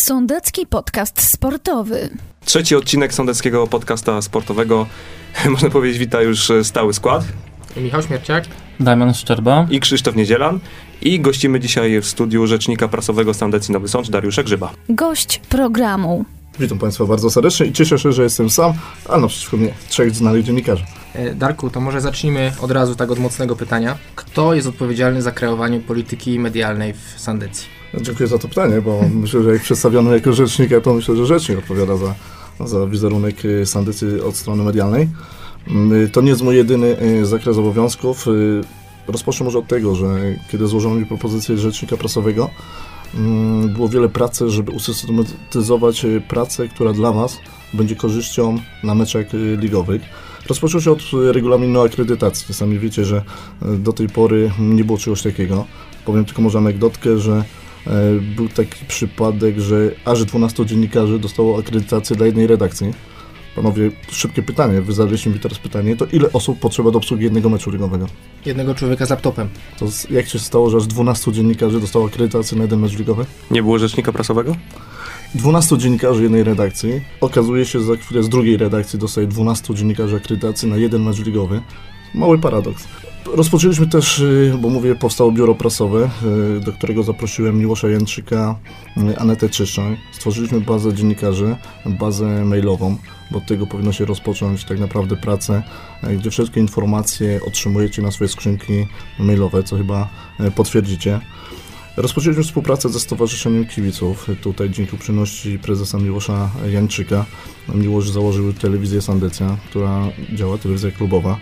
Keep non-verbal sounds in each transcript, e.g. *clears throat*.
Sądecki podcast sportowy. Trzeci odcinek sądeckiego podcasta sportowego. *laughs* Można powiedzieć, wita już stały skład. Michał Śmierciak. Damian Szczerba. I Krzysztof Niedzielan. I gościmy dzisiaj w studiu rzecznika prasowego Sandecji Nowy Sącz, Dariusza Grzyba. Gość programu. Witam Państwa bardzo serdecznie i cieszę się, że jestem sam, a naprzeciwko mnie trzech znanych dziennikarzy. E, Darku, to może zacznijmy od razu tak od mocnego pytania. Kto jest odpowiedzialny za kreowanie polityki medialnej w Sandecji? Dziękuję za to pytanie, bo myślę, że jak przedstawiono jako rzecznika, to myślę, że rzecznik odpowiada za, za wizerunek y, Sandecy od strony medialnej. Mm, To nie jest mój jedyny y, zakres obowiązków. Y, Rozpocznę może od tego, że kiedy złożono mi propozycję rzecznika prasowego, mm, było wiele pracy, żeby usystematyzować y, pracę, która dla Was będzie korzyścią na meczach y, ligowych. Rozpoczął się od y, regulaminu akredytacji. Sami wiecie, że y, do tej pory nie było czegoś takiego. Powiem tylko może anegdotkę, że był taki przypadek, że aż 12 dziennikarzy dostało akredytację dla jednej redakcji. Panowie, szybkie pytanie, wy zadaliście mi teraz pytanie, to ile osób potrzeba do obsługi jednego meczu ligowego? Jednego człowieka z laptopem. To z, jak się stało, że aż 12 dziennikarzy dostało akredytację na jeden mecz ligowy? Nie było rzecznika prasowego? 12 dziennikarzy jednej redakcji. Okazuje się, że za chwilę z drugiej redakcji dostaje 12 dziennikarzy akredytacji na jeden mecz ligowy. Mały paradoks. Rozpoczęliśmy też, y, bo mówię, powstało biuro prasowe, y, do którego zaprosiłem Miłosza Jęczyka, y, Anetę Czyszczaj. Stworzyliśmy bazę dziennikarzy, bazę mailową, bo od tego powinno się rozpocząć tak naprawdę pracę, gdzie wszystkie informacje otrzymujecie na swoje skrzynki mailowe, co chyba potwierdzicie. Rozpoczęliśmy współpracę ze Stowarzyszeniem Kibiców. Tutaj dzięki uprzejmości prezesa Miłosza Jańczyka Miłosz założył telewizję Sandecja, która działa, telewizja klubowa.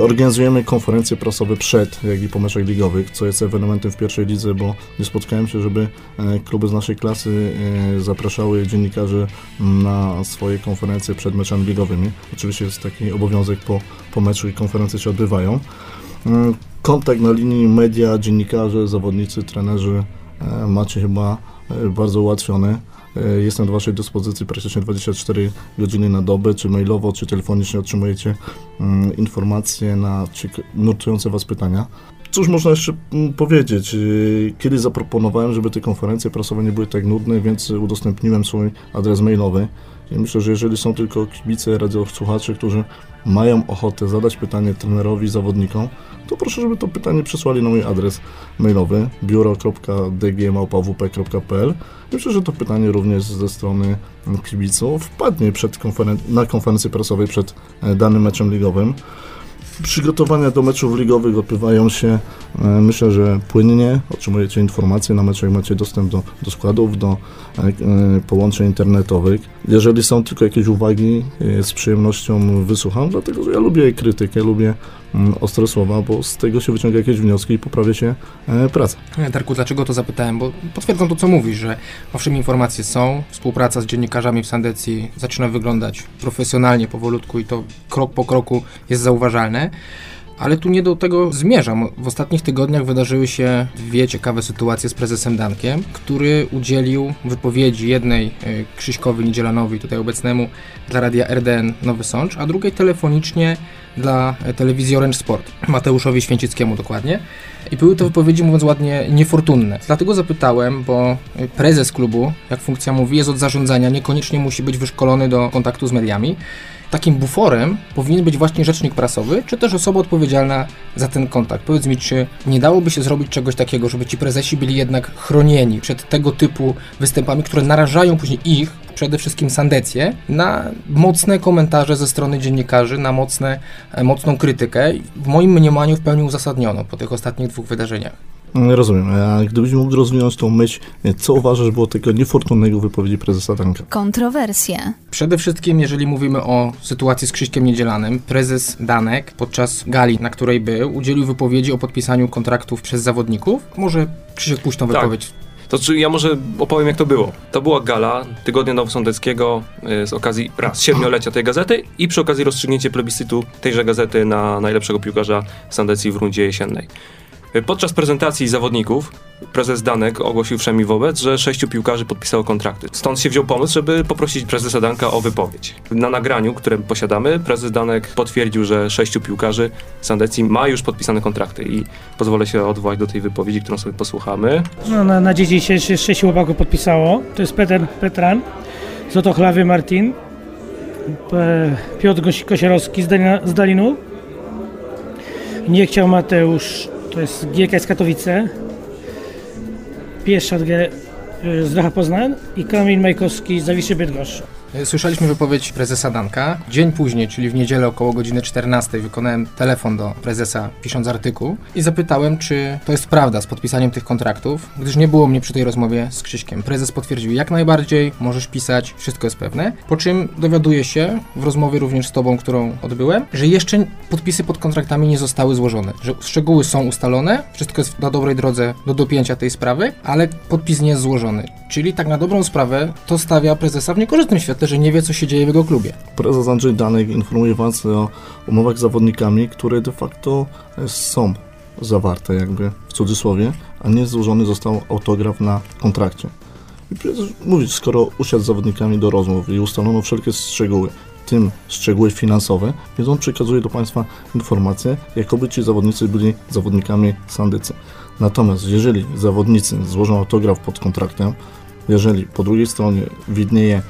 Organizujemy konferencje prasowe przed, jak i po meczach ligowych, co jest ewenementem w pierwszej lidze, bo nie spotkałem się, żeby e, kluby z naszej klasy e, zapraszały dziennikarzy na swoje konferencje przed meczami ligowymi. Oczywiście jest taki obowiązek po, po meczu i konferencje się odbywają. Mm, Kontakt na linii media, dziennikarze, zawodnicy, trenerzy e, macie chyba e, bardzo ułatwiony. E, Jestem do Waszej dyspozycji praktycznie 24 godziny na dobę, czy mailowo, czy telefonicznie otrzymujecie mm, informacje na nurtujące Was pytania. Cóż można jeszcze mm, powiedzieć? Yy, Kiedyś zaproponowałem, żeby te konferencje prasowe nie były tak nudne, więc udostępniłem swój adres mailowy. I myślę, że jeżeli są tylko kibice, radiosłuchacze, którzy mają ochotę zadać pytanie trenerowi, zawodnikom, to proszę, żeby to pytanie przesłali na mój adres mailowy biuro.dgmałpawp.pl Myślę, że to pytanie również ze strony kibiców wpadnie przed konferen- na konferencji prasowej przed e, danym meczem ligowym. Przygotowania do meczów ligowych odbywają się, e, myślę, że płynnie. Otrzymujecie informacje na meczach, macie dostęp do, do składów, do e, e, połączeń internetowych. Jeżeli są tylko jakieś uwagi, z przyjemnością wysłucham, dlatego że ja lubię krytykę, lubię mm, ostre słowa, bo z tego się wyciąga jakieś wnioski i poprawia się praca. E, Darku, dlaczego to zapytałem? Bo potwierdzam to, co mówisz, że owszem informacje są, współpraca z dziennikarzami w Sandecji zaczyna wyglądać profesjonalnie, powolutku i to krok po kroku jest zauważalne. Ale tu nie do tego zmierzam. W ostatnich tygodniach wydarzyły się dwie ciekawe sytuacje z prezesem Dankiem, który udzielił wypowiedzi jednej e, Krzyśkowi Niedzielanowi, tutaj obecnemu, dla radia RDN Nowy Sącz, a drugiej telefonicznie dla e, telewizji Orange Sport, *clears throat* Mateuszowi Święcickiemu dokładnie. I były to wypowiedzi, mówiąc ładnie, niefortunne. Dlatego zapytałem, bo e, prezes klubu, jak funkcja mówi, jest od zarządzania, niekoniecznie musi być wyszkolony do kontaktu z mediami. Takim buforem powinien być właśnie rzecznik prasowy, czy też osoba odpowiedzialna za ten kontakt. Powiedz mi, czy nie dałoby się zrobić czegoś takiego, żeby ci prezesi byli jednak chronieni przed tego typu występami, które narażają później ich, przede wszystkim Sandecję, na mocne komentarze ze strony dziennikarzy, na mocne, e, mocną krytykę. W moim mniemaniu w pełni uzasadniono po tych ostatnich dwóch wydarzeniach. Rozumiem. A gdybyś mógł rozwinąć tą myśl, e, co uważasz było tego niefortunnego wypowiedzi prezesa Danka? Kontrowersje. Przede wszystkim, jeżeli mówimy o sytuacji z Krzyśkiem Niedzielanym, prezes Danek podczas gali, na której był, udzielił wypowiedzi o podpisaniu kontraktów przez zawodników. Może Krzysiek puść tą Tak. wypowiedź. To czy ja może opowiem, jak to było. To była gala Tygodnia Nowosądeckiego y, z okazji raz siedmiolecia tej gazety i przy okazji rozstrzygnięcie plebiscytu tejże gazety na najlepszego piłkarza Sandecji w rundzie jesiennej. Podczas prezentacji zawodników prezes Danek ogłosił wszemi wobec, że sześciu piłkarzy podpisało kontrakty. Stąd się wziął pomysł, żeby poprosić prezesa Danka o wypowiedź. Na nagraniu, które posiadamy, prezes Danek potwierdził, że sześciu piłkarzy Sandecji ma już podpisane kontrakty i pozwolę się odwołać do tej wypowiedzi, którą sobie posłuchamy. No, na, na się się sześciu chłopaków podpisało. To jest Peter Petran, Zotochlawy Martin, Piotr Kosiarowski z, Dalina, z Dalinu, Nie chciał Mateusz, to jest GKS Katowice, Pieszczat G- y, z Lecha Poznań i Kamil Majkowski z Zawiszy Bydgoszcz. Słyszeliśmy wypowiedź prezesa Danka. Dzień później, czyli w niedzielę około godziny 14, wykonałem telefon do prezesa, pisząc artykuł i zapytałem, czy to jest prawda z podpisaniem tych kontraktów, gdyż nie było mnie przy tej rozmowie z Krzyśkiem. Prezes potwierdził jak najbardziej, możesz pisać, wszystko jest pewne. Po czym dowiaduję się w rozmowie również z tobą, którą odbyłem, że jeszcze podpisy pod kontraktami nie zostały złożone, że szczegóły są ustalone, wszystko jest na dobrej drodze do dopięcia tej sprawy, ale podpis nie jest złożony. Czyli tak na dobrą sprawę to stawia prezesa w niekorzystnym świetle, że nie wie, co się dzieje w jego klubie. Prezes Andrzej Danek informuje Was o umowach z zawodnikami, które de facto e, są zawarte jakby w cudzysłowie, a nie złożony został autograf na kontrakcie. I prezes mówi, skoro usiadł z zawodnikami do rozmów i ustalono wszelkie szczegóły, tym szczegóły finansowe, więc on przekazuje do Państwa informację, jakoby ci zawodnicy byli zawodnikami Sandycy. Natomiast jeżeli zawodnicy złożą autograf pod kontraktem, jeżeli po drugiej stronie widnieje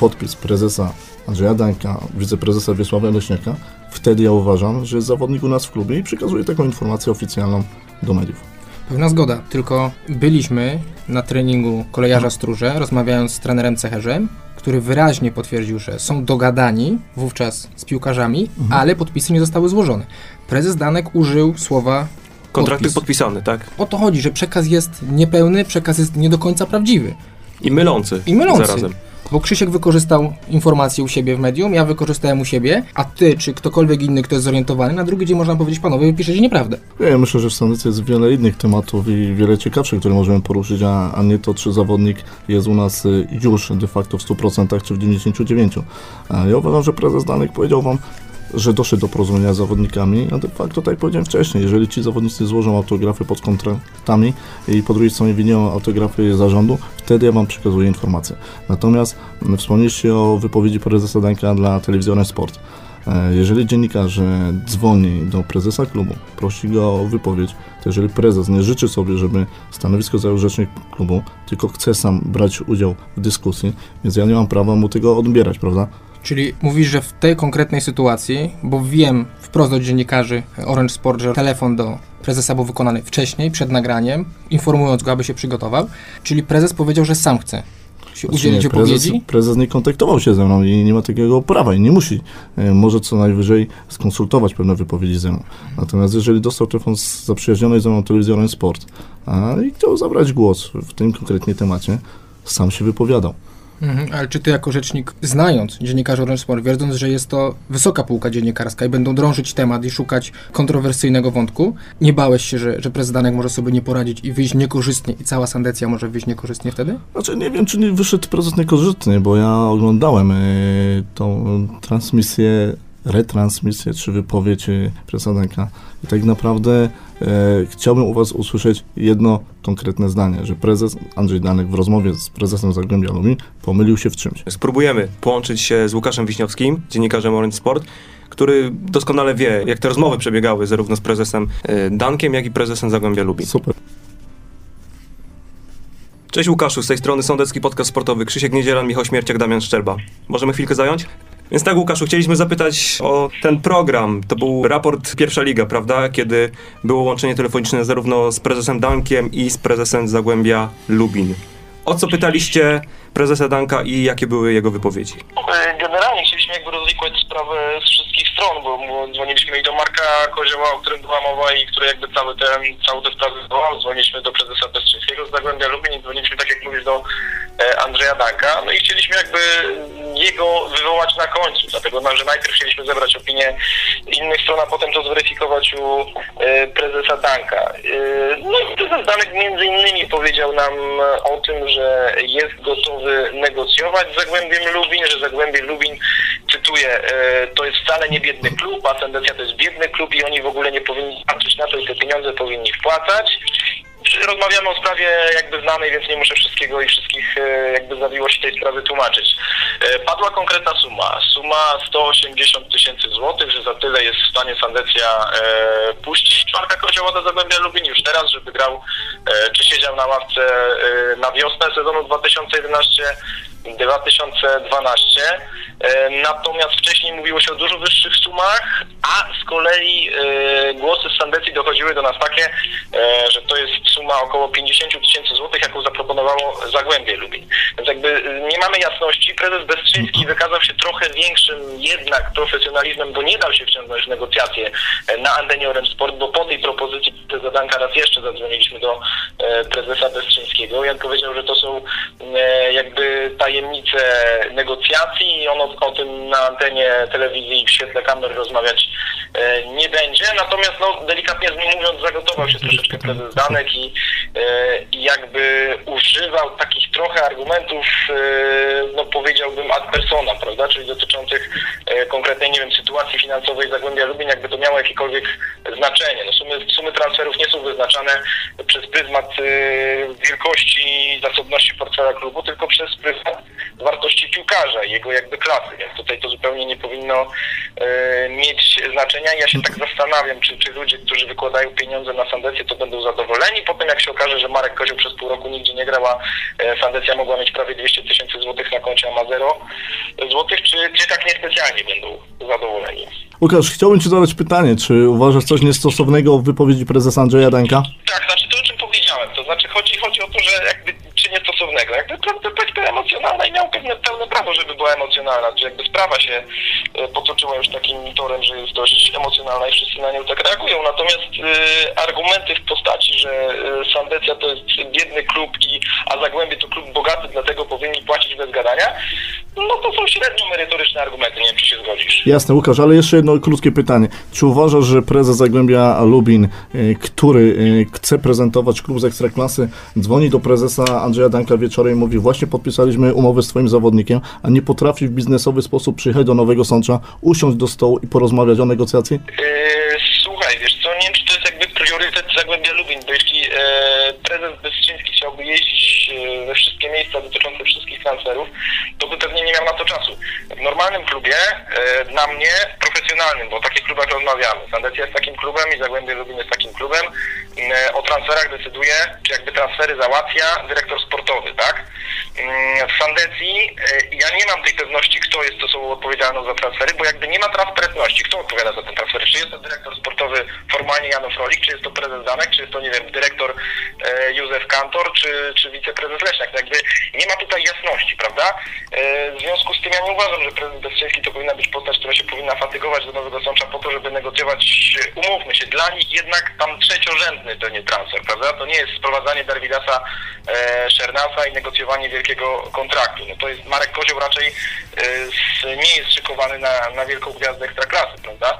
podpis prezesa Andrzeja Danka, wiceprezesa Wiesława Leśniaka, wtedy ja uważam, że jest zawodnik u nas w klubie i przekazuje taką informację oficjalną do mediów. Pełna zgoda, tylko byliśmy na treningu kolejarza Stróże, rozmawiając z trenerem Cecherzem, który wyraźnie potwierdził, że są dogadani wówczas z piłkarzami, ale podpisy nie zostały złożone. Prezes Danek użył słowa Kontrakty podpis. podpisane, tak? O to chodzi, że przekaz jest niepełny, przekaz jest nie do końca prawdziwy. I mylący. I mylący. Zarazem. Bo Krzysiek wykorzystał informacje u siebie w medium, ja wykorzystałem u siebie, a ty czy ktokolwiek inny, kto jest zorientowany, na drugi dzień można powiedzieć, panowie, wy piszecie nieprawdę. Ja myślę, że w Sandyce jest wiele innych tematów i wiele ciekawszych, które możemy poruszyć, a, a nie to, czy zawodnik jest u nas y, już de facto w 100% czy w 99%. A ja uważam, że prezes Danek powiedział Wam, że doszedł do porozumienia z zawodnikami, a de facto, tak jak powiedziałem wcześniej, jeżeli ci zawodnicy złożą autografy pod kontraktami i po drugiej stronie widnieją autografy zarządu, wtedy ja Wam przekazuję informacje. Natomiast wspomnieliście o wypowiedzi prezesa Danka dla telewizji Sport. E, Jeżeli dziennikarze dzwoni do prezesa klubu, prosi go o wypowiedź, to jeżeli prezes nie życzy sobie, żeby stanowisko zajął rzecznik klubu, tylko chce sam brać udział w dyskusji, więc ja nie mam prawa mu tego odbierać, prawda? Czyli mówisz, że w tej konkretnej sytuacji, bo wiem wprost od dziennikarzy Orange Sport, że telefon do prezesa był wykonany wcześniej, przed nagraniem, informując go, aby się przygotował, czyli prezes powiedział, że sam chce się udzielić Znaczy nie, prezes, prezes nie kontaktował się ze mną i nie ma takiego prawa i nie musi. E, Może co najwyżej skonsultować pewne wypowiedzi ze mną. Natomiast jeżeli dostał telefon z zaprzyjaźnionej ze mną telewizji Orange Sport a, i chciał zabrać głos w tym konkretnie temacie, sam się wypowiadał. Mhm, ale czy ty jako rzecznik, znając dziennikarzy Orange Sport, wiedząc, że jest to wysoka półka dziennikarska i będą drążyć temat i szukać kontrowersyjnego wątku, nie bałeś się, że, że prezes Danek może sobie nie poradzić i wyjść niekorzystnie i cała Sandecja może wyjść niekorzystnie wtedy? Znaczy nie wiem, czy nie wyszedł prezes niekorzystnie, bo ja oglądałem e, tą transmisję, retransmisję, czy wypowiedź prezesa Danka i tak naprawdę e, chciałbym u Was usłyszeć jedno konkretne zdanie, że prezes Andrzej Danek w rozmowie z prezesem Zagłębia Lubin pomylił się w czymś. Spróbujemy połączyć się z Łukaszem Wiśniowskim, dziennikarzem Orange Sport, który doskonale wie, jak te rozmowy przebiegały zarówno z prezesem e, Dankiem, jak i prezesem Zagłębia Lubin. Super. Cześć Łukaszu, z tej strony Sądecki Podcast Sportowy, Krzysiek Niedzielan, Michał Śmierciak, Damian Szczerba. Możemy chwilkę zająć? Więc tak Łukaszu, chcieliśmy zapytać o ten program. To był raport Pierwsza Liga, prawda? Kiedy było łączenie telefoniczne zarówno z prezesem Dankiem i z prezesem Zagłębia Lubin. O co pytaliście prezesa Danka i jakie były jego wypowiedzi? E, Generalnie chcieliśmy jakby rozwikłać sprawę z wszystkich stron, bo, dzwoniliśmy i do Marka Kozioła, o którym była mowa i który jakby cały ten, całą tę sprawę wywołał. Dzwoniliśmy do prezesa Bestrzyckiego z Zagłębia Lubin dzwoniliśmy, tak jak mówisz, do e, Andrzeja Danka. No i chcieliśmy jakby jego wywołać na końcu, dlatego no, że najpierw chcieliśmy zebrać opinię innych stron, a potem to zweryfikować u e, prezesa Danka. E, no i prezes Danek między innymi powiedział nam o tym, że jest gotowy negocjować z Zagłębiem Lubin, że Zagłębie Lubin cytuję, e, to jest wcale nie biedny klub, a tendencja to jest biedny klub i oni w ogóle nie powinni patrzeć na to i te pieniądze powinni wpłacać. Rozmawiamy o sprawie jakby znanej, więc nie muszę wszystkiego i wszystkich e, jakby zawiłości tej sprawy tłumaczyć. E, Padła konkretna suma, suma 180 tysięcy złotych, że za tyle jest w stanie Sandecja puścić Marka Kozioła do Zagłębia Lubin już teraz, żeby grał, czy siedział na ławce na wiosnę sezonu 2011 2012. E, Natomiast wcześniej mówiło się o dużo wyższych sumach, a z kolei e, głosy z Sandecji dochodziły do nas takie, e, że to jest suma około 50 tysięcy złotych, jaką zaproponowało Zagłębie Lubin. Więc jakby nie mamy jasności. Prezes Bestrzyński wykazał się trochę większym jednak profesjonalizmem, bo nie dał się wciągnąć w negocjacje na antenie Orem Sport, bo po tej propozycji prezesa Danka raz jeszcze zadzwoniliśmy do prezesa Bestrzyńskiego i on powiedział, że to są jakby tajemnice negocjacji i on o, o tym na antenie telewizji i w świetle kamer rozmawiać e, nie będzie. Natomiast no, delikatnie mówiąc zagotował się troszeczkę prezes Danek i, e, jakby używał takich trochę argumentów, e, no powiedziałbym ad persona, prawda, czyli dotyczących e, konkretnej, nie wiem, sytuacji finansowej Zagłębia Lubin, jakby to miało jakiekolwiek znaczenie. No, sumy, sumy transferów nie są wyznaczane przez pryzmat e, wielkości, zasobności portfela klubu, tylko przez pryzmat wartości piłkarza i jego jakby klasy, więc tutaj to zupełnie nie powinno e, mieć znaczenia. Ja się tak zastanawiam, czy, czy ludzie, którzy wykładają pieniądze na Sandecję, to będą zadowoleni. Potem jak się okaże, że Marek Kozioł przez pół roku nigdzie nie grał, a e, Sandecja mogła mieć prawie 200 tysięcy złotych na koncie, a ma zero złotych, czy, czy tak niespecjalnie będą zadowoleni. Łukasz, chciałbym Ci zadać pytanie, czy uważasz coś niestosownego w wypowiedzi prezesa Andrzeja Danka? Tak, znaczy to o czym powiedziałem, to znaczy chodzi, chodzi o to, że jakby czy niestosownego, jakby była emocjonalna i miał pewne pełne prawo, żeby była emocjonalna, że jakby sprawa się e, potoczyła już takim torem, że jest dość emocjonalna i wszyscy na nią tak reagują, natomiast e, argumenty w postaci, że e, Sandecja to jest biedny klub i a Zagłębie to klub bogaty, dlatego powinni płacić bez gadania, no to są średnio merytoryczne argumenty, nie wiem czy się zgodzisz. Jasne, Łukasz, ale jeszcze jedno krótkie pytanie. Czy uważasz, że prezes Zagłębia Lubin, który chce prezentować klub z Ekstraklasy, dzwoni do prezesa Andrzeja Danka wieczorem i mówi właśnie podpisaliśmy umowę z twoim zawodnikiem, a nie potrafi w biznesowy sposób przyjechać do Nowego Sącza, usiąść do stołu i porozmawiać o negocjacji? Yy, Słuchaj, wiesz co, nie wiem, czy priorytet Zagłębia Lubin, bo jeśli e, prezes Bestrzyński chciałby jeździć e, we wszystkie miejsca dotyczące wszystkich transferów, to by pewnie nie miał na to czasu. W normalnym klubie, e, dla mnie profesjonalnym, bo o takich klubach rozmawiamy, Sandecja jest takim klubem i Zagłębie Lubin jest takim klubem, e, o transferach decyduje, czy jakby transfery załatwia dyrektor sportowy, tak? Mm, W Sandecji ja nie mam tej pewności, kto jest osobą odpowiedzialną za transfery, bo jakby nie ma transparentności. Kto odpowiada za te transfery? Czy jest to dyrektor sportowy formalnie Janów Rolik, czy jest to prezes Danek, czy jest to, nie wiem, dyrektor e, Józef Kantor, czy, czy wiceprezes Leśniak? Jakby nie ma tutaj jasności, prawda? E, w związku z tym ja nie uważam, że prezes Bestrzyński to powinna być postać, która się powinna fatygować do Nowego Sącza po to, żeby negocjować, umówmy się, dla nich jednak tam trzeciorzędny to nie transfer, prawda? To nie jest sprowadzanie Darwidasa e, Szernasa i negocjowanie wielkiego kontraktu. No to jest Marek Kozioł raczej e, z, nie jest szykowany na, na wielką gwiazdę ekstraklasy, prawda?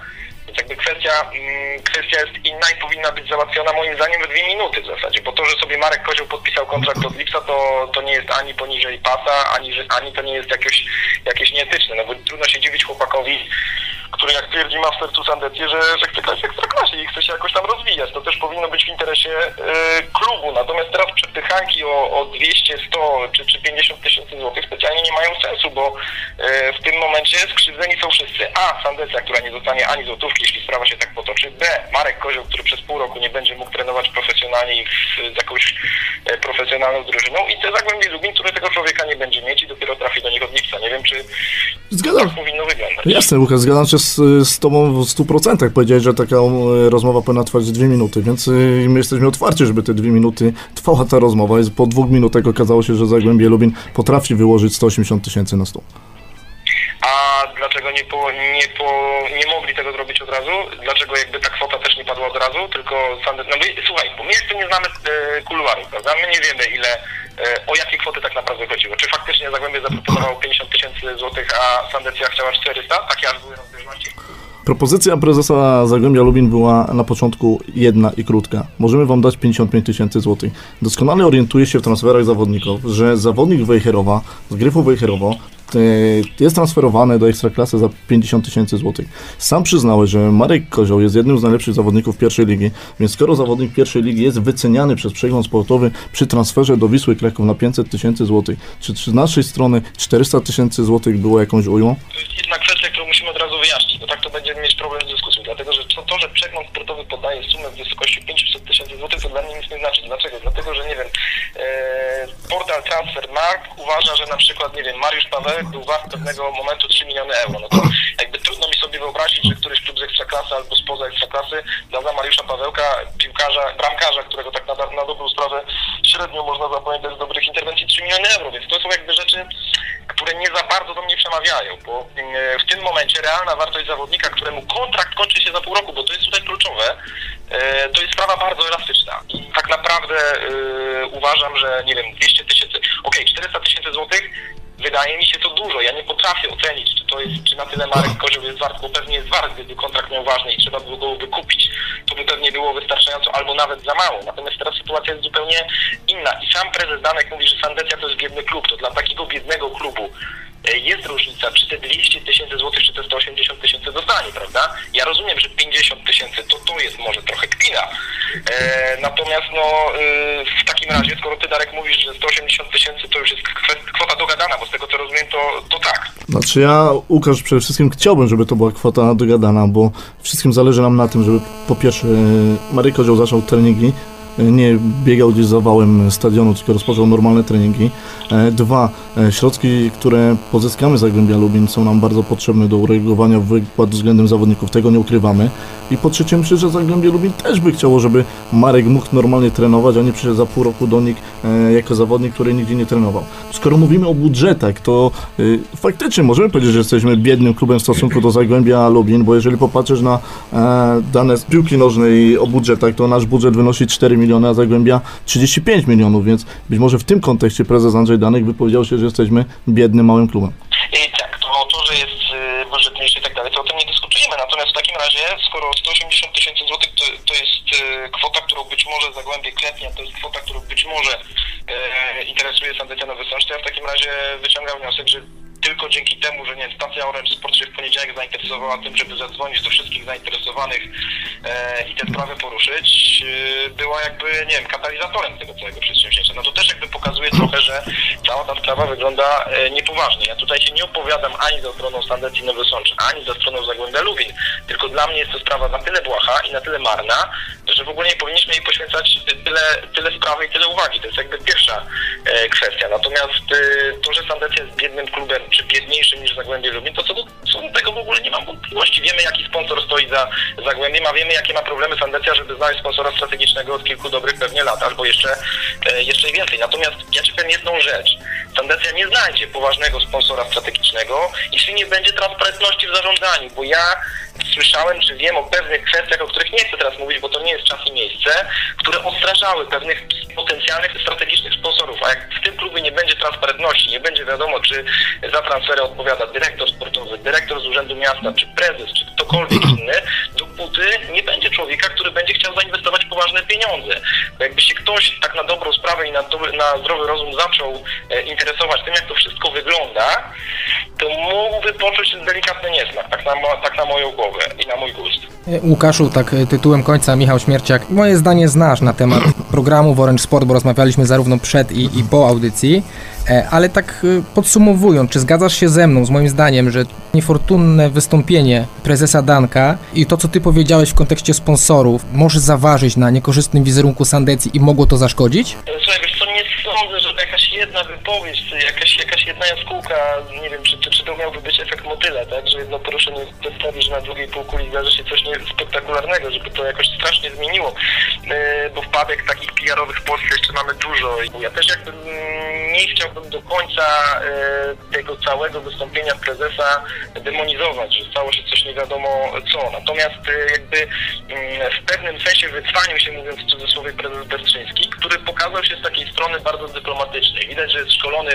Jakby kwestia, mm, kwestia jest inna i powinna być załatwiona moim zdaniem w dwie minuty w zasadzie, bo to, że sobie Marek Kozioł podpisał kontrakt od Lipsa, to, to nie jest ani poniżej pasa, ani, ani to nie jest jakieś, jakieś nieetyczne, no bo trudno się dziwić chłopakowi, który jak twierdzi ma w sercu Sandecję, że, że chce grać w Ekstraklasie i chce się jakoś tam rozwijać. To też powinno być w interesie e, klubu. Natomiast teraz przepychanki o, o 200, 100 czy, czy 50 tysięcy złotych specjalnie nie mają sensu, bo e, w tym momencie skrzywdzeni są wszyscy. A. Sandecja, która nie dostanie ani złotówki, jeśli sprawa się tak potoczy. B. Marek Kozioł, który przez pół roku nie będzie mógł trenować profesjonalnie z jakąś e, profesjonalną drużyną. I te Zagłębie Lubin, które tego człowieka nie będzie mieć i dopiero trafi do nich od lipca. Nie wiem, czy Zgadzam. tak powinno wyglądać. Jasne, Łukasz, zgadzam się z, z Tobą w 100%. Powiedziałeś, że taka e, rozmowa powinna trwać dwie minuty, więc e, my jesteśmy otwarci, żeby te dwie minuty trwała ta rozmowa. Po dwóch minutach okazało się, że Zagłębie Lubin potrafi wyłożyć 180 tysięcy na stół. A dlaczego nie, po, nie, po, nie mogli tego zrobić od razu? Dlaczego jakby ta kwota też nie padła od razu, tylko. No my, słuchaj, bo my jeszcze nie znamy e, kuluarów, prawda? My nie wiemy ile, e, o jakie kwoty tak naprawdę chodziło. Czy faktycznie Zagłębie zaproponowało 50 tysięcy złotych, a Sandecja chciała 400? Takie aż były rozbieżności? Propozycja prezesa Zagłębia Lubin była na początku jedna i krótka. Możemy wam dać 55 tysięcy złotych. Doskonale orientuję się w transferach zawodników, że zawodnik Wejherowa, z Gryfu Wejherowo, e, jest transferowany do Ekstraklasy za 50 tysięcy złotych. Sam przyznałeś, że Marek Kozioł jest jednym z najlepszych zawodników pierwszej ligi, więc skoro zawodnik pierwszej ligi jest wyceniany przez przegląd sportowy przy transferze do Wisły Kraków na 500 tysięcy złotych, czy, z naszej strony 400 tysięcy złotych było jakąś ujmą? To jest kwestia, wyjaśnić, bo tak to będziemy mieć problem z dyskusją, dlatego że to, że przegląd sportowy podaje sumę w wysokości 500 tysięcy złotych, to dla mnie nic nie znaczy. Dlaczego? Dlatego, że nie wiem, e, portal Transfermarkt uważa, że na przykład, nie wiem, Mariusz Pawełek był wart pewnego momentu 3 miliony euro. No to jakby trudno mi sobie wyobrazić, że któryś klub z ekstraklasy albo spoza ekstraklasy da za Mariusza Pawełka, piłkarza, bramkarza, którego tak na, na dobrą sprawę średnio można zapamiętać z dobrych interwencji 3 miliony euro, więc to są jakby rzeczy, które nie za bardzo do mnie przemawiają, bo mm, w tym momencie realna wartość zawodnika, któremu kontrakt kończy się za pół roku, bo to jest tutaj kluczowe, e, to jest sprawa bardzo elastyczna. I tak naprawdę e, uważam, że nie wiem, 200 tysięcy, okej, 400 tysięcy złotych wydaje mi się to dużo. Ja nie potrafię ocenić, czy to jest, czy na tyle Marek Kozioł jest wart, bo pewnie jest wart, gdyby kontrakt miał ważny i trzeba było go wykupić. To by pewnie było wystarczająco, albo nawet za mało. Natomiast teraz sytuacja jest zupełnie inna. I sam prezes Danek mówi, że Sandecja to jest biedny klub. To dla takiego biednego klubu jest różnica, czy te 200 tysięcy złotych, czy te 180 tysięcy dostanie, prawda? Ja rozumiem, że 50 tysięcy to to jest może trochę kpina. E, natomiast no e, w takim razie, skoro ty Darek mówisz, że 180 tysięcy to już jest kwota dogadana, bo z tego co rozumiem, to, to tak. Znaczy ja, Łukasz, przede wszystkim chciałbym, żeby to była kwota dogadana, bo wszystkim zależy nam na tym, żeby po pierwsze e, Marek Kozioł zaczął treningi, e, nie biegał gdzieś za wałem stadionu, tylko rozpoczął normalne treningi. E, Dwa, e, środki, które pozyskamy z Zagłębia Lubin są nam bardzo potrzebne do uregulowania wykładu względem zawodników, tego nie ukrywamy. I po trzecie myślę, że Zagłębie Lubin też by chciało, żeby Marek mógł normalnie trenować, a nie przyszedł za pół roku do nich e, jako zawodnik, który nigdzie nie trenował. Skoro mówimy o budżetach, to faktycznie możemy powiedzieć, że jesteśmy biednym klubem w stosunku do Zagłębia Lubin, bo jeżeli popatrzysz na dane z piłki nożnej o budżetach, to nasz budżet wynosi 4 miliony, a Zagłębia 35 milionów, więc być może w tym kontekście prezes Andrzej Danek wypowiedział się, że jesteśmy biednym małym klubem. I tak, to, to że jest y, budżet mniejszy i tak dalej, to o tym nie dyskutujemy. Natomiast w takim razie, skoro 180 tysięcy złotych to, to jest y, kwota, którą być może Zagłębie klepnie, to jest kwota, którą być może y, interesuje Sandecja Nowy Sącz, to ja w takim razie wyciągam wniosek, że tylko dzięki temu, że nie wiem, stacja Orange Sport się w poniedziałek zainteresowała tym, żeby zadzwonić do wszystkich zainteresowanych e, i tę sprawę poruszyć, e, była jakby, nie wiem, katalizatorem tego całego przedsięwzięcia. No to też jakby pokazuje trochę, że cała ta sprawa wygląda e, niepoważnie. Ja tutaj się nie opowiadam ani za stroną Sandecji Nowy Sącz, ani za stroną Zagłębia Lubin, tylko dla mnie jest to sprawa na tyle błaha i na tyle marna, że w ogóle nie powinniśmy jej poświęcać tyle, tyle sprawy i tyle uwagi. To jest jakby pierwsza e, kwestia. Natomiast e, to, że Sandecja jest biednym klubem, czy biedniejszym niż Zagłębie Lubin, to co do, co do tego w ogóle nie mam wątpliwości. Wiemy, jaki sponsor stoi za Zagłębiem, a wiemy, jakie ma problemy Sandecja, żeby znaleźć sponsora strategicznego od kilku dobrych pewnie lat, albo jeszcze, e, jeszcze więcej. Natomiast ja ci powiem jedną rzecz. Sandecja nie znajdzie poważnego sponsora strategicznego, jeśli nie będzie transparentności w zarządzaniu, bo ja słyszałem, czy wiem o pewnych kwestiach, o których nie chcę teraz mówić, bo to nie jest czas i miejsce, które odstraszały pewnych potencjalnych strategicznych sponsorów. A jak w tym klubie nie będzie transparentności, nie będzie wiadomo, czy za transfery odpowiada dyrektor sportowy, dyrektor z Urzędu Miasta, czy prezes, czy ktokolwiek inny, dopóty nie będzie człowieka, który będzie chciał zainwestować poważne pieniądze. Jakby się ktoś tak na dobrą sprawę i na, na zdrowy rozum zaczął e, interesować tym, jak to wszystko wygląda, to mógłby poczuć delikatny niesmak, tak na, tak na moją głowę i na mój gust. E, Łukaszu, tak e, tytułem końca, Michał Śmierciak. Moje zdanie znasz na temat programu w Orange Sport, bo rozmawialiśmy zarówno przed i, i po audycji, ale tak e, podsumowując, czy zgadzasz się ze mną, z moim zdaniem, że niefortunne wystąpienie prezesa Danka i to, co ty powiedziałeś w kontekście sponsorów, może zaważyć na niekorzystnym wizerunku Sandecji i mogło to zaszkodzić? Słuchaj, wiesz co, nie sądzę, że jakaś jedna wypowiedź, jakaś, jakaś jedna jaskółka, nie wiem, czy, czy, czy to miałby być efekt motyla, tak, że jedno poruszenie przedstawi, że na drugiej półkuli zdarzy się coś spektakularnego, żeby to jakoś strasznie zmieniło, e, bo wpadek takich PR-owych w Polsce jeszcze mamy dużo i ja też jakby mm, nie chciałbym do końca e, tego całego wystąpienia prezesa demonizować, że stało się coś nie wiadomo co, natomiast e, jakby mm, w pewnym sensie wycwanił się, mówiąc w cudzysłowie, prezes Bestrzyński, który pokazał się z takiej strony bardzo dyplomatycznej. Widać, że jest szkolony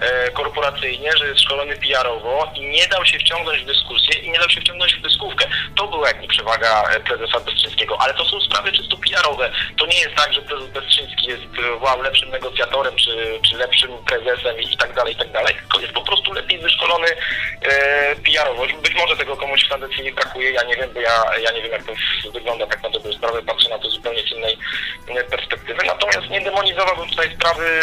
e, korporacyjnie, że jest szkolony PR-owo i nie dał się wciągnąć w dyskusję i nie dał się wciągnąć w dyskówkę. To była jakby przewaga prezesa Bestrzyńskiego, ale to są sprawy czysto PR-owe. To nie jest tak, że prezes Bestrzyński jest wow, lepszym negocjatorem czy, czy lepszym prezesem i tak dalej, i tak dalej, tylko jest po prostu lepiej wyszkolony e, PR-owo. Być może tego komuś w Sandecji nie brakuje, ja nie wiem, bo ja, ja nie wiem jak to wygląda tak na dobrą sprawę, patrzę na to zupełnie z innej e, perspektywy. Natomiast nie demonizowałbym tutaj sprawy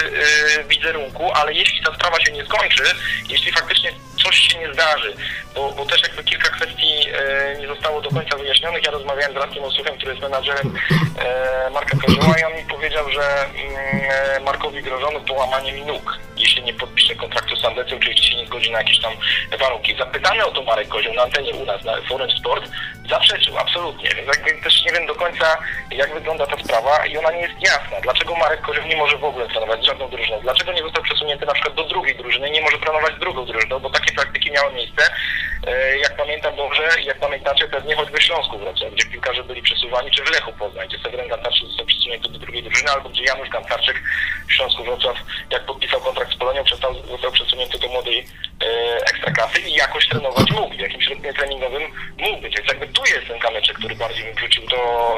e, wizerunku, ale jeśli ta sprawa się nie skończy, jeśli faktycznie coś się nie zdarzy, bo, bo też jakby kilka kwestii e, zostało do końca wyjaśnionych. Ja rozmawiałem z Radkiem Osłuchem, który jest menadżerem e, Marka Kozioła i on mi powiedział, że mm, e, Markowi grożono połamaniem nóg, jeśli nie podpisze kontraktu z Sandecją, czy jeśli się nie zgodzi na jakieś tam warunki. Zapytany o to Marek Kozioł na antenie u nas, na Forum Sport, zaprzeczył absolutnie, więc jakby też nie wiem do końca, jak wygląda ta sprawa i ona nie jest jasna. Dlaczego Marek Kozioł nie może w ogóle trenować żadną drużyną? Dlaczego nie został przesunięty na przykład do drugiej drużyny i nie może trenować drugą drużyną? Bo takie praktyki miały miejsce, e, jak pamiętam dobrze, jak pamiętacie pewnie choćby w Śląsku Wrocław, gdzie piłkarze byli przesuwani, czy w Lechu Poznań, gdzie Seweryn Gantarczyk został przesunięty do drugiej drużyny, albo gdzie Janusz Gantarczyk w Śląsku Wrocław, jak podpisał kontrakt z Polonią, został przesunięty do młodej e, ekstraklasy i jakoś trenować mógł, w jakimś rytmie treningowym mógł być. Więc jakby tu jest ten kamyczek, który bardziej mi wrzucił do,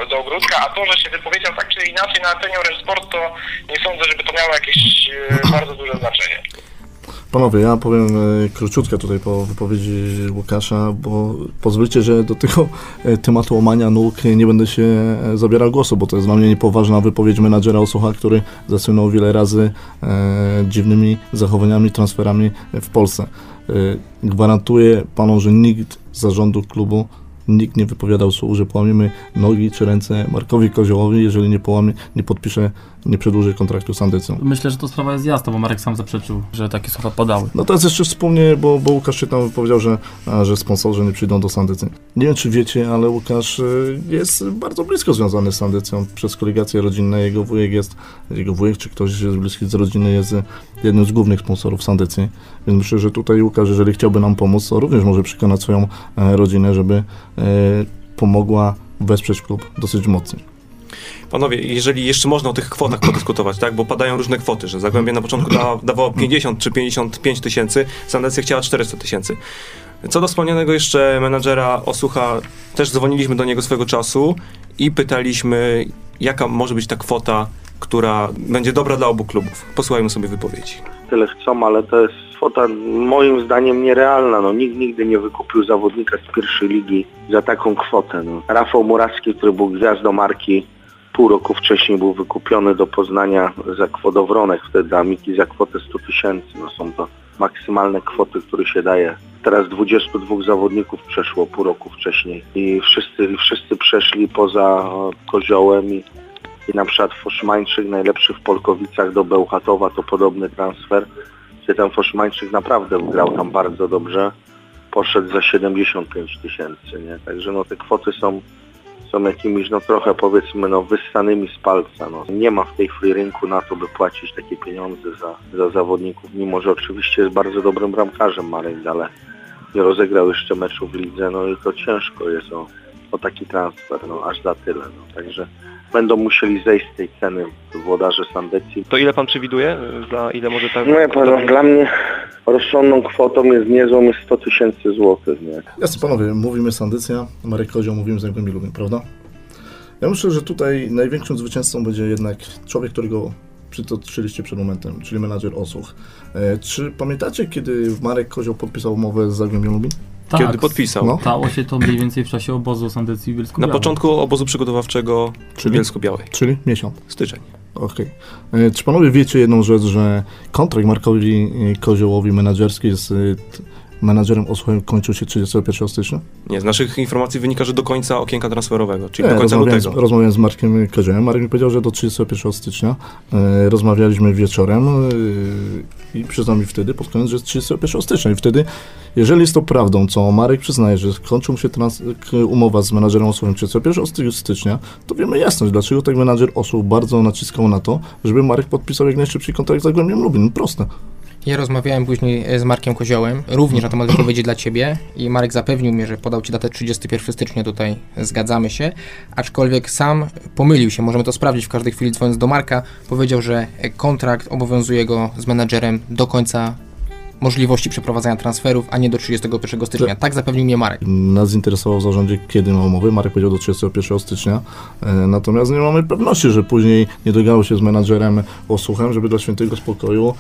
do ogródka, a to, że się wypowiedział tak czy inaczej na antenie Orange Sport, to nie sądzę, żeby to miało jakieś e, *clears throat* bardzo duże znaczenie. Panowie, ja powiem e, króciutko tutaj po wypowiedzi Łukasza, bo pozwólcie, że do tego e, tematu łamania nóg nie będę się e, zabierał głosu, bo to jest dla mnie niepoważna wypowiedź menadżera Osłucha, który zasłynął wiele razy e, dziwnymi zachowaniami, transferami w Polsce. E, gwarantuję panom, że nikt z zarządu klubu Nikt nie wypowiadał słów, że połamiemy nogi czy ręce Markowi Koziołowi, jeżeli nie połamie, nie podpisze, nie przedłuży kontraktu z Andycją. Myślę, że to sprawa jest jasna, bo Marek sam zaprzeczył, że takie słowa padały. No teraz jeszcze wspomnę, bo, bo Łukasz się tam powiedział, że, że sponsorzy nie przyjdą do Sandycy. Nie wiem, czy wiecie, ale Łukasz y, jest bardzo blisko związany z Sandycją przez kolegacje rodzinne. Jego wujek jest, jego wujek czy ktoś jest bliski z rodziny jest jednym z głównych sponsorów Sandycy. Więc myślę, że tutaj Łukasz, jeżeli chciałby nam pomóc, to również może przekonać swoją e, rodzinę, żeby e, pomogła wesprzeć klub dosyć mocno. Panowie, jeżeli jeszcze można o tych kwotach podyskutować, tak, bo padają różne kwoty, że Zagłębie na początku da, dawało 50 czy 55 tysięcy, Sandecja chciała 400 tysięcy. Co do wspomnianego jeszcze menadżera Osłucha, też dzwoniliśmy do niego swego czasu i pytaliśmy, jaka może być ta kwota, która będzie dobra dla obu klubów. Posłuchajmy sobie wypowiedzi. tyle chcą, ale to jest kwota moim zdaniem nierealna. No, nikt nigdy nie wykupił zawodnika z pierwszej ligi za taką kwotę. No. Rafał Murawski, który był gwiazdą marki, pół roku wcześniej był wykupiony do Poznania za kwodowronek wtedy, a Miki za kwotę 100 tysięcy. No, są to maksymalne kwoty, które się daje. Teraz 22 zawodników przeszło pół roku wcześniej i wszyscy, wszyscy przeszli poza e, Koziołem i i na przykład Foszmańczyk najlepszy w Polkowicach do Bełchatowa to podobny transfer, gdzie ten Foszmańczyk naprawdę grał tam bardzo dobrze, poszedł za 75 tysięcy, nie? Także no te kwoty są, są jakimiś no trochę powiedzmy no wyssanymi z palca, no. Nie ma w tej chwili rynku na to, by płacić takie pieniądze za, za zawodników, mimo że oczywiście jest bardzo dobrym bramkarzem Marek, ale nie rozegrał jeszcze meczu w lidze, no i to ciężko jest o, o taki transfer, no aż za tyle, no. Także będą musieli zejść z tej ceny włodarze Sandecji. To ile pan przewiduje? Za ile może tak? No ja powiem, dla mnie rozsądną kwotą jest niezłą jest 100 tysięcy złotych, nie? Jasne panowie, mówimy Sandycja, Marek Kozioł, mówimy Zagłębie Lubin, prawda? Ja myślę, że tutaj największym zwycięzcą będzie jednak człowiek, którego przytoczyliście przed momentem, czyli menadżer Osłuch. E, czy pamiętacie, kiedy Marek Kozioł podpisał umowę z Zagłębiem Lubin? Tak, Kiedy podpisał? No. Stało się to mniej więcej w czasie obozu Sandecji bielsku Na początku obozu przygotowawczego Czyli? Bielsko-Białej. Czyli miesiąc. Styczeń. Okej. E, Czy panowie wiecie jedną rzecz, że kontrakt Markowi Koziołowi menadżerski z e, menadżerem Osłuchem kończył się 31 stycznia? Nie, z naszych informacji wynika, że do końca okienka transferowego, czyli Nie, do końca rozmawiałem, lutego. rozmawiałem z Markiem Koziołem. Marek mi powiedział, że do 31 stycznia e, rozmawialiśmy wieczorem e, i przyznał mi wtedy pod koniec, że jest 31 stycznia. I wtedy, jeżeli jest to prawdą, co Marek przyznaje, że kończy mu się trans, umowa z menadżerem Osłuchem 31 stycznia, to wiemy jasność, dlaczego tak menadżer Osłuch bardzo naciskał na to, żeby Marek podpisał jak najszybciej kontrakt z Zagłębiem Lubin. Proste. Ja rozmawiałem później e, z Markiem Koziołem, również na temat wypowiedzi dla Ciebie i Marek zapewnił mnie, że podał Ci datę 31 stycznia, tutaj. Zgadzamy się, aczkolwiek sam pomylił się, możemy to sprawdzić w każdej chwili dzwoniąc do Marka, powiedział, że kontrakt obowiązuje go z menadżerem do końca możliwości przeprowadzania transferów, a nie do 31 stycznia. Tak zapewnił mnie Marek. Nas interesował w zarządzie, kiedy ma umowy. Marek powiedział do 31 stycznia. E, natomiast nie mamy pewności, że później nie dogało się z menadżerem Osłuchem, żeby dla świętego spokoju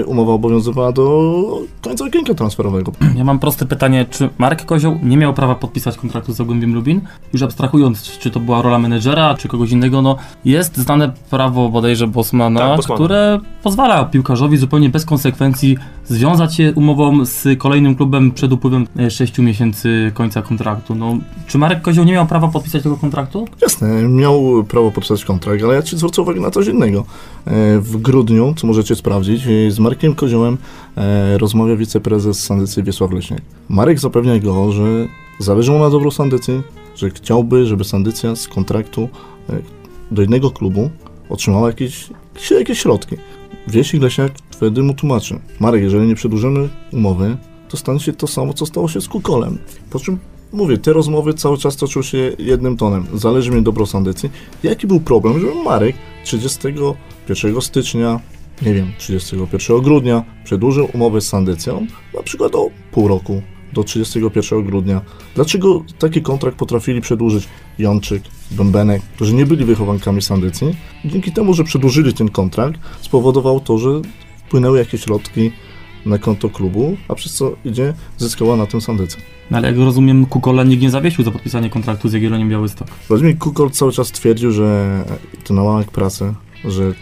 e, umowa obowiązywała do końca okienka transferowego. Ja mam proste pytanie, czy Marek Kozioł nie miał prawa podpisać kontraktu z Zagłębiem Lubin? Już abstrahując, czy to była rola menedżera, czy kogoś innego, no jest znane prawo bodajże Bosmana, Tak, Bosmana. które pozwala piłkarzowi zupełnie bez konsekwencji związać się umową z kolejnym klubem przed upływem 6 miesięcy końca kontraktu. No, czy Marek Kozioł nie miał prawa podpisać tego kontraktu? Jasne, miał prawo podpisać kontrakt, ale ja ci zwrócę uwagę na coś innego. E, W grudniu, co możecie sprawdzić, e, z Markiem Koziołem e, rozmawia wiceprezes Sandycy Wiesław Leśniak. Marek zapewnia go, że zależy mu na dobru Sandycy, że chciałby, żeby Sandycja z kontraktu e, do innego klubu otrzymała jakieś, jakieś, jakieś środki. Wiesik Leśniak wtedy mu tłumaczy. Marek, jeżeli nie przedłużymy umowy, to stanie się to samo, co stało się z Kukolem. Po czym Mówię, te rozmowy cały czas toczyły się jednym tonem. Zależy mi dobro Sandycy. Jaki był problem, żeby Marek 31 stycznia, nie wiem, 31 grudnia przedłużył umowę z Sandycją, na przykład o pół roku, do 31 grudnia. Dlaczego taki kontrakt potrafili przedłużyć Jączyk, Bębenek, którzy nie byli wychowankami Sandycji? Dzięki temu, że przedłużyli ten kontrakt, spowodowało to, że wpłynęły jakieś środki na konto klubu, a przez co idzie, zyskała na tym Sandyca. No, ale jak rozumiem, Kukola nikt nie zawiesił za podpisanie kontraktu z Jagielloniem Białystok. Władimir Kukol cały czas twierdził, że to na łamach pracy, że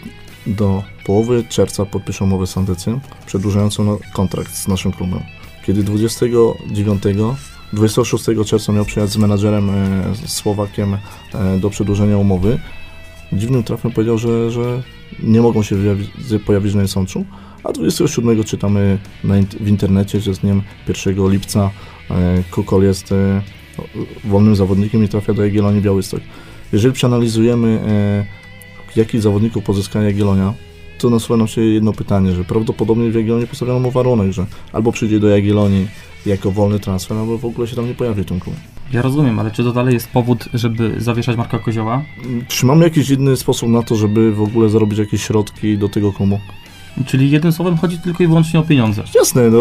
do połowy czerwca podpiszą umowę z Sandycją, przedłużającą kontrakt z naszym klubem. Kiedy 29, 26 czerwca miał przyjechać z menadżerem e, Słowakiem e, do przedłużenia umowy, dziwnym trafem powiedział, że, że nie mogą się pojawić na Sączu, a 27 czytamy w internecie, że z dniem 1 lipca e, Kukol jest e, wolnym zawodnikiem i trafia do Jagiellonii Białystok. Jeżeli przeanalizujemy, e, jakich zawodników pozyska Jagiellonia, to nasuwa nam się jedno pytanie, że prawdopodobnie w Jagiellonii postawiono mu warunek, że albo przyjdzie do Jagiellonii jako wolny transfer, albo w ogóle się tam nie pojawi w tym. Ja rozumiem, ale czy to dalej jest powód, żeby zawieszać Marka Kozioła? Czy mamy jakiś inny sposób na to, żeby w ogóle zarobić jakieś środki do tego klubu? Czyli jednym słowem chodzi tylko i wyłącznie o pieniądze. Jasne, no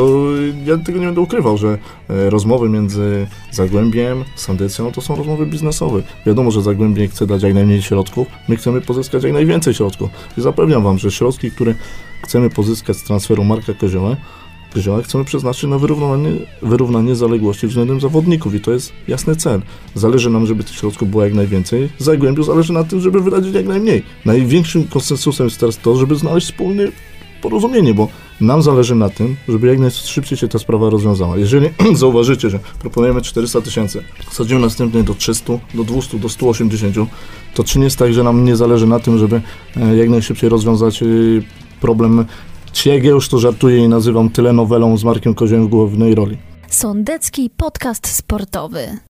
ja tego nie będę ukrywał, że e, rozmowy między Zagłębiem, Sandycją to są rozmowy biznesowe. Wiadomo, że Zagłębie chce dać jak najmniej środków, my chcemy pozyskać jak najwięcej środków. I zapewniam Wam, że środki, które chcemy pozyskać z transferu Marka Kozioła, Chcemy przeznaczyć na wyrównanie, wyrównanie zaległości względem zawodników i to jest jasny cel. Zależy nam, żeby tych środków było jak najwięcej, Zagłębiu zależy na tym, żeby wydać jak najmniej. Największym konsensusem jest teraz to, żeby znaleźć wspólny porozumienie, bo nam zależy na tym, żeby jak najszybciej się ta sprawa rozwiązała. Jeżeli *clears throat* zauważycie, że proponujemy 400 tysięcy, sadzimy następnie do 300, do 200, do 180, to czy nie jest tak, że nam nie zależy na tym, żeby e, jak najszybciej rozwiązać e, problem, już to żartuję i nazywam telenowelą z Markiem Koziołem w głównej roli. Sądecki podcast sportowy.